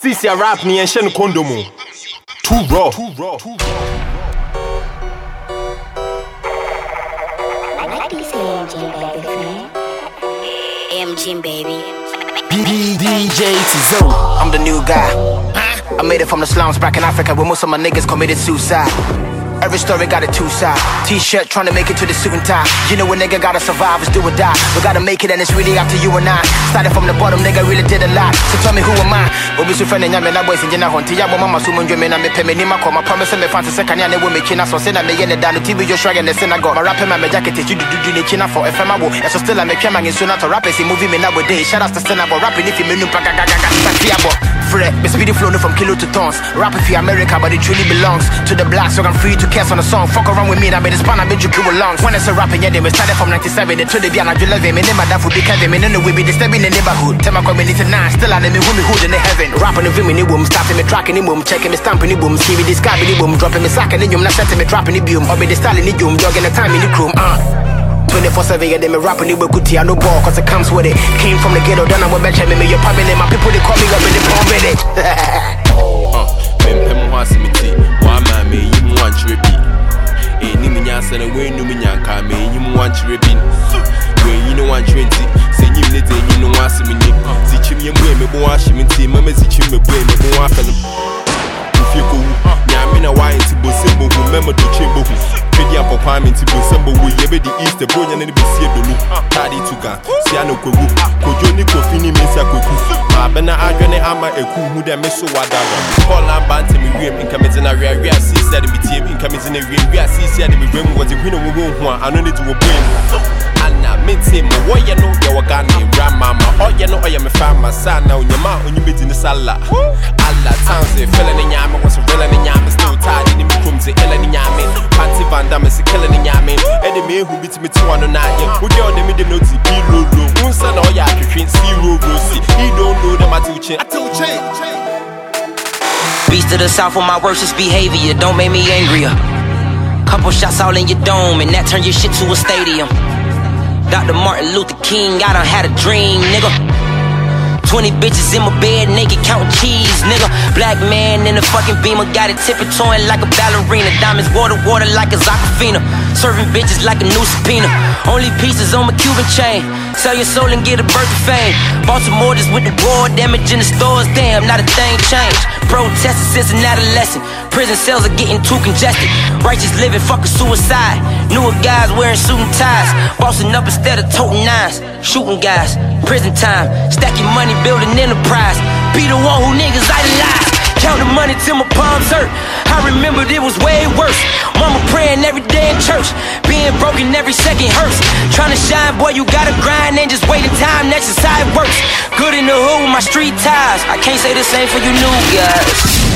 Sisi a rap ni yɛnhyɛ no condom. Too raw. Too raw. Too raw. Like these AMG baby fan. AMG baby. DJ Tizo. I'm the new guy. I made it from the slums back in Africa where most of my niggas committed suicide. Every story got a two side. T-shirt trying to make it to the suit and tie. You know a nigga gotta survive, is do or die. We gotta make it and it's really up to you and I. Started from the bottom, nigga really did a lot. So tell me who am I? Obi su friend nyame na boys injina honti ya bo mama su munjwe me na me peme ni makoma promise me fancy second ya ne wo me kina so say na me yene no TV yo and the synagogue. My rapper my jacket is you do do ni kina for FM abo. Yeah, so still I make man in sooner to rap is movie me day. Shout out to synagogue rapping if you me nu pa ga ga Fred, me speedy flow from kilo to tons. Rap if you America, but it truly belongs to the black, so I'm free to cast on the song. Fuck around with me, I made a span, I made you cool lungs. When it's a rapping, yeah, they we started from 97 to the Viana, you love him, and then my dad would be Kevin, and then we be disturbing the neighborhood. Tell my community nine, still I let me who me hood in the heaven. Rapping the the boom, starting me tracking the boom, checking me stamping the boom, the sky in the boom, dropping me sack in the boom, not setting me trapping the boom, or be the style in the boom, jogging the time in the chrome, uh. 24 7, yeah, they me rapping it with Kuti, I no ball, cause it comes with it. Came from the ghetto, done I went back, me, me, your family, my people, they call me up in the palm with it. mempem ho asɛm ti. Wama meyi mu wankyerɛ bi ɛnim nyansa na woanum nyanka meyi mu wankyerɛ bi wɔayi ne wankyerɛ nti sɛ nyim ne dɛ nyim no ho asɛm nyi zikyim yɛ mu ɛ mebɔ wo ahye me nti mama zikyim mɛbu ɛ mebɔ wo afɛ no mfie kɔwu nyame na waayɛ nti bosɛ bohu mɛma dɔkye Trade ya for kwame nti bonsembo wo yebe di east bro nyane ni besie dolu. Ah. Tadi tuga sia no kwewu kojo ni kofi ni mensa kweku ma adwene ama eku hu de me so wada wa call wiem nka me tena ria ria si said mi nka me wiem ria si said mi wem wo de hwene wo ho a ano ne di wo boy na minti mu wɔyɛ no yɛwɔ ghana ewura mama ɔyɛ no ɔyɛ me fama saa na onyama onyumedi ne sala ala tansi e, fɛlɛ ne nyaame wɔsɔ fɛlɛ ne nyaame. Me ehu bi tumi te wa no naayɛ wodeɛ ɔde me de no ti bi lolo hu sɛ na ɔyɛ atwetwe si he don't know them kyɛn Beast of the South with my worstest behavior, don't make me angrier. Couple shots all in your dome, and that turn your shit to a stadium. Dr. Martin Luther King, I done had a dream, nigga. 20 bitches in my bed, naked counting cheese, nigga. Black man in the fucking beamer, got it tipping toeing like a ballerina. Diamonds water, water like a Aquafina. Serving bitches like a new subpoena. Only pieces on my Cuban chain. Sell your soul and get a birth of fame. Baltimore just with the war damage in the stores, damn, not a thing changed. Protesting since an adolescent. Prison cells are getting too congested. Righteous living, fuck a suicide. Newer guys wearing suit and ties. Bossing up instead of toting nines. Shooting guys. Prison time. Stacking money, building enterprise. Be the one who niggas idolize. Counting money till my palms hurt. I remembered it was way worse. Mama praying church. Being broken every second hurts. Trying to shine, boy, you gotta grind and just wait in time. That's just how it works. Good in the hood with my street ties. I can't say the same for you new guys.